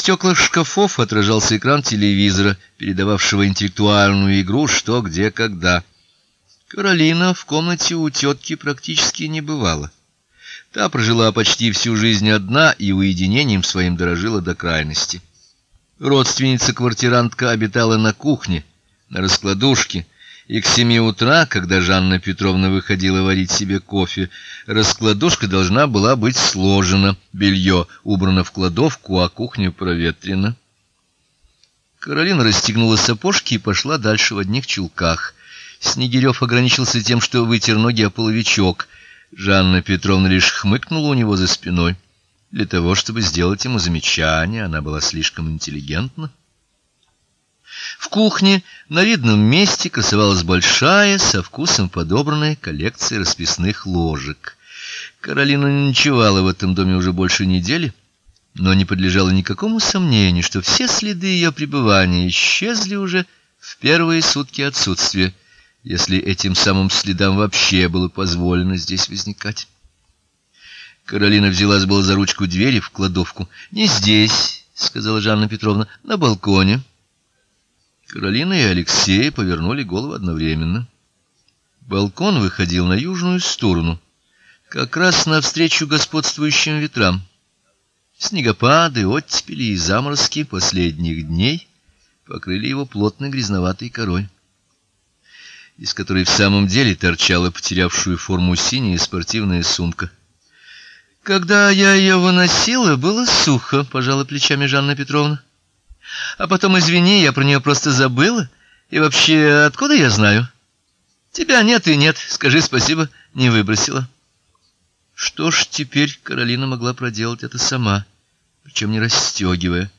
стеклах шкафов отражался экран телевизора, передававшего интеллектуальную игру «Что, где, когда». Каролина в комнате у тетки практически не бывала. Та прожила почти всю жизнь одна и уединением своим дорожила до крайности. Родственница-квартирантка обитала на кухне, на раскладушке, и к семи утра, когда Жанна Петровна выходила варить себе кофе, раскладушка должна была быть сложена, белье убрано в кладовку, а кухня проветрена. Каролина расстегнула сапожки и пошла дальше в одних чулках. Снегирев ограничился тем, что вытер ноги о половичок. Жанна Петровна лишь хмыкнула у него за спиной. Для того, чтобы сделать ему замечание, она была слишком интеллигентна. Кухне на видном месте красовалась большая, со вкусом подобранная коллекция расписных ложек. Каролина не ночевала в этом доме уже больше недели, но не подлежало никакому сомнению, что все следы ее пребывания исчезли уже в первые сутки отсутствия, если этим самым следам вообще было позволено здесь возникать. Каролина взялась было за ручку двери в кладовку. "Не здесь", сказала Жанна Петровна, "на балконе". Каролина и Алексей повернули голову одновременно. Балкон выходил на южную сторону, как раз навстречу господствующим ветрам. Снегопады, оттепели и заморозки последних дней покрыли его плотной грязноватой корой, из которой в самом деле торчала потерявшую форму синяя спортивная сумка. Когда я ее выносила, было сухо, пожала плечами Жанна Петровна. А потом, извини, я про нее просто забыла. И вообще, откуда я знаю? Тебя нет и нет. Скажи спасибо, не выбросила. Что ж, теперь Каролина могла проделать это сама, причем не расстегивая.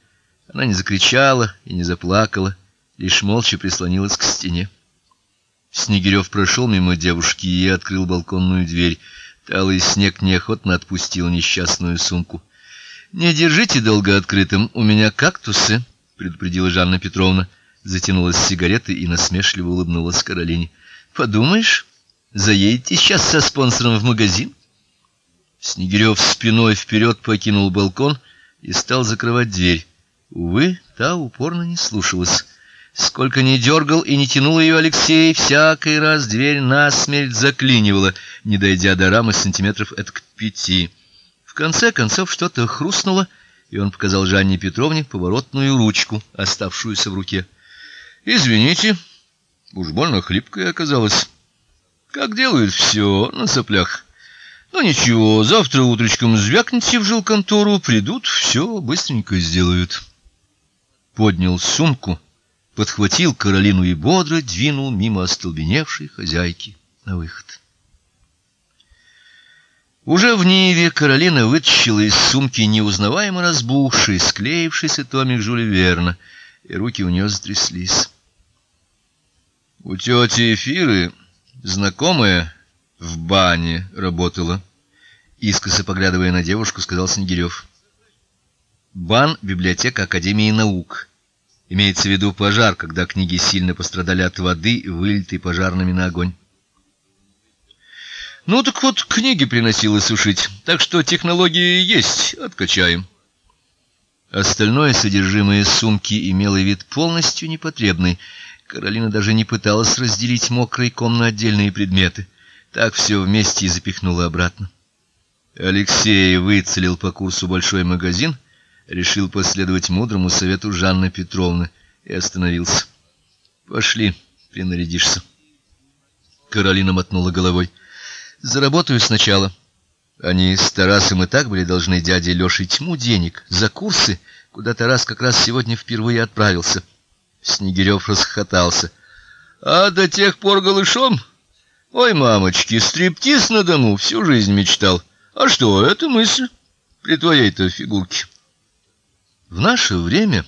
Она не закричала и не заплакала, лишь молча прислонилась к стене. Снегирев прошел мимо девушки и открыл балконную дверь. Талый снег неохотно отпустил несчастную сумку. Не держите долго открытым, у меня кактусы предупредила Жанна Петровна, затянулась сигаретой и насмешливо улыбнулась Каролине. Подумаешь, заедете сейчас со спонсором в магазин? Снегирев спиной вперед покинул балкон и стал закрывать дверь. Увы, та упорно не слушалась. Сколько ни дергал и не тянул ее Алексей, всякий раз дверь насмерть заклинивала, не дойдя до рамы сантиметров этак пяти. В конце концов что-то хрустнуло, и он показал Жанне Петровне поворотную ручку, оставшуюся в руке. Извините, уж больно хлипкая оказалась. Как делают все на соплях. Ну ничего, завтра утречком звякните в жилконтору, придут, все быстренько сделают. Поднял сумку, подхватил Каролину и бодро двинул мимо остолбеневшей хозяйки на выход. Уже в Ниве Каролина вытащила из сумки неузнаваемо разбухший, склеившийся томик Жюля Верна, и руки у нее затряслись. У тети Эфиры знакомая в бане работала, искоса поглядывая на девушку, сказал Снегирев. Бан библиотека Академии наук. Имеется в виду пожар, когда книги сильно пострадали от воды, вылитой пожарными на огонь. Ну так вот, книги приносила сушить. Так что технологии есть, откачаем. Остальное содержимое сумки имело вид полностью непотребный. Каролина даже не пыталась разделить мокрый ком на отдельные предметы. Так все вместе и запихнула обратно. Алексей выцелил по курсу большой магазин, решил последовать мудрому совету Жанны Петровны и остановился. Пошли, принарядишься. Каролина мотнула головой. Заработаю сначала. Они с Тарасом и так были должны дяде Лёше тьму денег за курсы, куда Тарас как раз сегодня впервые отправился. Снегирев расхохотался. А до тех пор голышом? Ой, мамочки, стриптиз на дому всю жизнь мечтал. А что, это мысль при твоей-то фигурке. В наше время,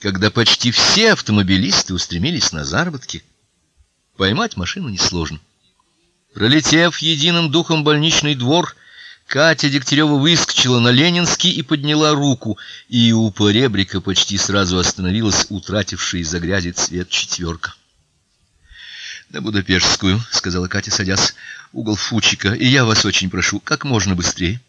когда почти все автомобилисты устремились на заработки, поймать машину несложно. Пролетев единым духом больничный двор, Катя Дегтярева выскочила на Ленинский и подняла руку, и у поребрика почти сразу остановилась утратившая из-за грязи цвет четверка. "На Будапештскую", сказала Катя, садясь. "Угол Фучика, и я вас очень прошу, как можно быстрее".